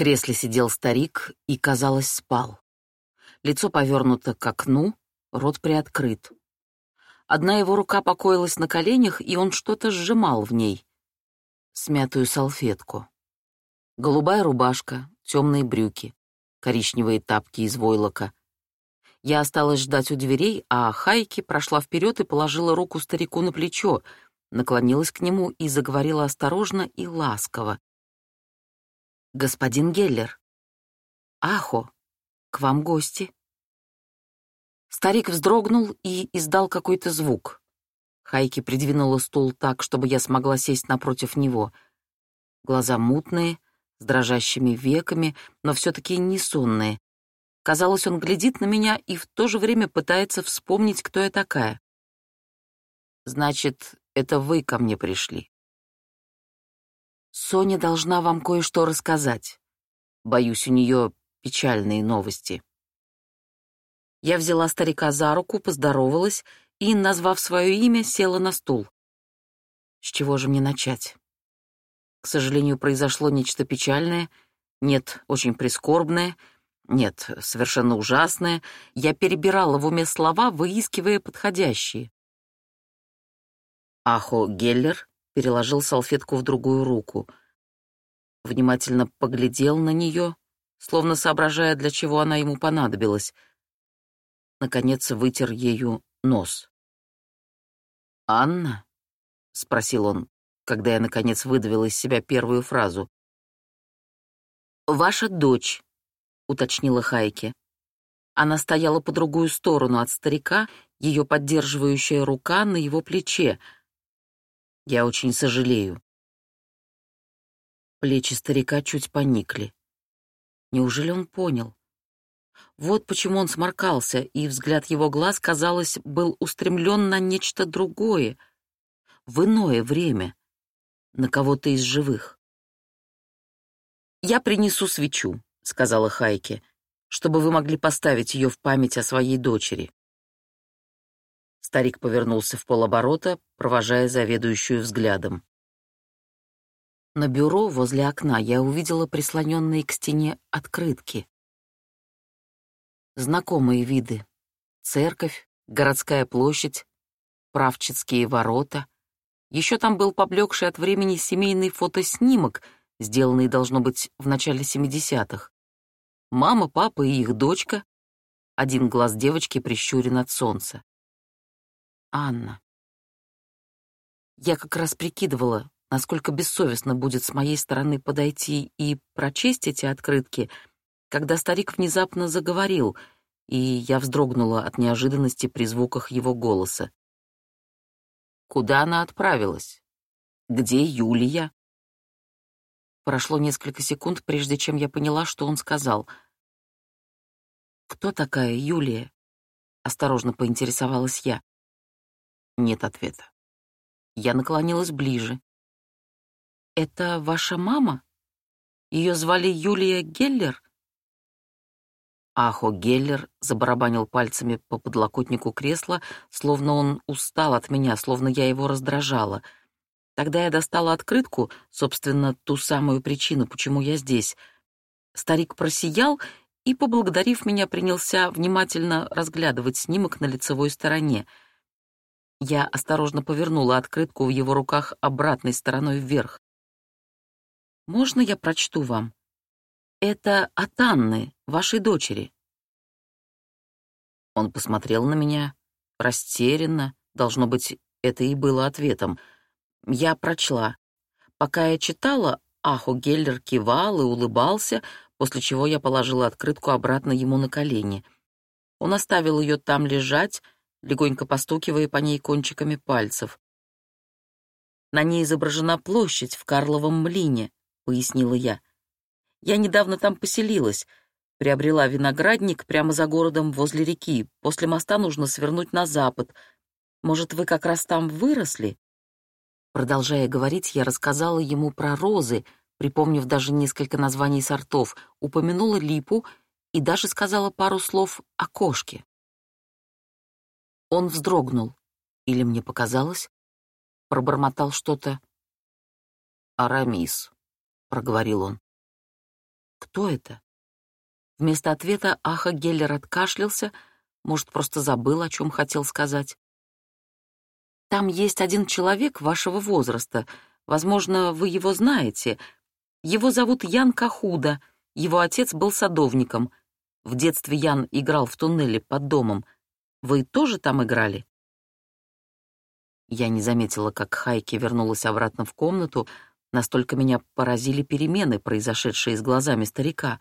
кресле сидел старик и, казалось, спал. Лицо повернуто к окну, рот приоткрыт. Одна его рука покоилась на коленях, и он что-то сжимал в ней. Смятую салфетку. Голубая рубашка, темные брюки, коричневые тапки из войлока. Я осталась ждать у дверей, а Хайки прошла вперед и положила руку старику на плечо, наклонилась к нему и заговорила осторожно и ласково, «Господин Геллер». «Ахо, к вам гости». Старик вздрогнул и издал какой-то звук. Хайки придвинула стул так, чтобы я смогла сесть напротив него. Глаза мутные, с дрожащими веками, но все-таки не сонные. Казалось, он глядит на меня и в то же время пытается вспомнить, кто я такая. «Значит, это вы ко мне пришли?» Соня должна вам кое-что рассказать. Боюсь, у нее печальные новости. Я взяла старика за руку, поздоровалась и, назвав свое имя, села на стул. С чего же мне начать? К сожалению, произошло нечто печальное, нет, очень прискорбное, нет, совершенно ужасное. Я перебирала в уме слова, выискивая подходящие. Ахо Геллер переложил салфетку в другую руку. Внимательно поглядел на нее, словно соображая, для чего она ему понадобилась. Наконец вытер ею нос. «Анна?» — спросил он, когда я, наконец, выдавила из себя первую фразу. «Ваша дочь», — уточнила Хайке. Она стояла по другую сторону от старика, ее поддерживающая рука на его плече — я очень сожалею. Плечи старика чуть поникли. Неужели он понял? Вот почему он сморкался, и взгляд его глаз, казалось, был устремлен на нечто другое, в иное время, на кого-то из живых. «Я принесу свечу», — сказала Хайке, «чтобы вы могли поставить ее в память о своей дочери». Старик повернулся в полоборота, провожая заведующую взглядом. На бюро возле окна я увидела прислоненные к стене открытки. Знакомые виды. Церковь, городская площадь, правческие ворота. Еще там был поблекший от времени семейный фотоснимок, сделанный, должно быть, в начале 70-х. Мама, папа и их дочка. Один глаз девочки прищурен от солнца. Анна. Я как раз прикидывала, насколько бессовестно будет с моей стороны подойти и прочесть эти открытки, когда старик внезапно заговорил, и я вздрогнула от неожиданности при звуках его голоса. Куда она отправилась? Где Юлия? Прошло несколько секунд, прежде чем я поняла, что он сказал. «Кто такая Юлия?» — осторожно поинтересовалась я. Нет ответа. Я наклонилась ближе. «Это ваша мама? Ее звали Юлия Геллер?» Ахо Геллер забарабанил пальцами по подлокотнику кресла, словно он устал от меня, словно я его раздражала. Тогда я достала открытку, собственно, ту самую причину, почему я здесь. Старик просиял и, поблагодарив меня, принялся внимательно разглядывать снимок на лицевой стороне — я осторожно повернула открытку в его руках обратной стороной вверх. «Можно я прочту вам? Это от Анны, вашей дочери». Он посмотрел на меня, растерянно, должно быть, это и было ответом. Я прочла. Пока я читала, Аху Геллер кивал и улыбался, после чего я положила открытку обратно ему на колени. Он оставил ее там лежать, легонько постукивая по ней кончиками пальцев. «На ней изображена площадь в Карловом млине», — пояснила я. «Я недавно там поселилась, приобрела виноградник прямо за городом возле реки. После моста нужно свернуть на запад. Может, вы как раз там выросли?» Продолжая говорить, я рассказала ему про розы, припомнив даже несколько названий сортов, упомянула липу и даже сказала пару слов о кошке. Он вздрогнул. Или мне показалось? Пробормотал что-то. «Арамис», — проговорил он. Кто это? Вместо ответа Аха Геллер откашлялся, может, просто забыл, о чем хотел сказать. Там есть один человек вашего возраста. Возможно, вы его знаете. Его зовут Ян Кахуда. Его отец был садовником. В детстве Ян играл в туннеле под домом. Вы тоже там играли? Я не заметила, как Хайки вернулась обратно в комнату, настолько меня поразили перемены, произошедшие с глазами старика.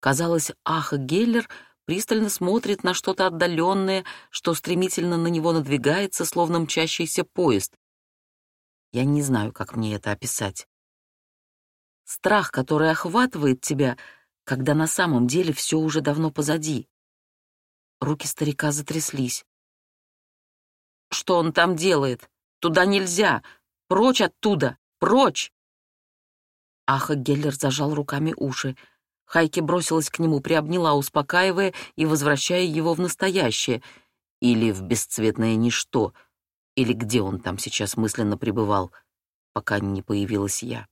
Казалось, Аха Геллер пристально смотрит на что-то отдаленное, что стремительно на него надвигается, словно мчащийся поезд. Я не знаю, как мне это описать. Страх, который охватывает тебя, когда на самом деле все уже давно позади. Руки старика затряслись. «Что он там делает? Туда нельзя! Прочь оттуда! Прочь!» Аха Геллер зажал руками уши. Хайки бросилась к нему, приобняла, успокаивая и возвращая его в настоящее, или в бесцветное ничто, или где он там сейчас мысленно пребывал, пока не появилась я.